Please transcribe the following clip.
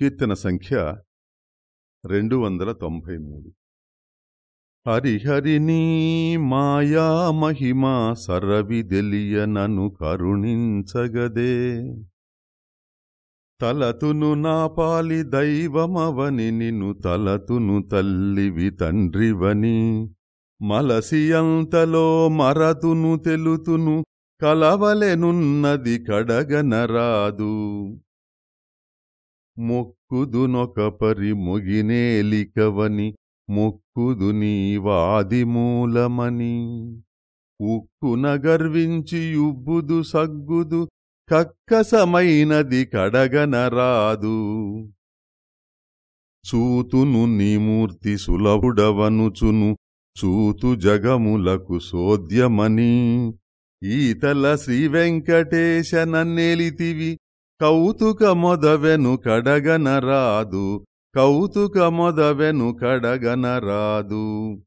కీర్తన సంఖ్య రెండు వందల తొంభై మూడు. హరిహరిని మాయా మహిమా సరవి దెలియనను కరుణించగదే. తలతును నాపాలి దైవమవని నిను తలతును తల్లివి తండ్రివని. మలసియంతలో మరతును తెలుతును కలవలెనున్నది కడగనరాదు. మొక్కుదునొకపరి పరిముగినేలికవని మొక్కుదు నీవాదిమూలమని ఉక్కున గర్వించి ఉబ్బుదు సగ్గుదు కక్కసమైనది కడగనరాదు చూతును నీ మూర్తి సులభుడవనుచును చూతు జగములకు సోద్యమని. ఈతల శ్రీవెంకటేశ కౌతుకమొదవెను కడగనరాదు. కౌతుకమొదవెను కడగనరాదు.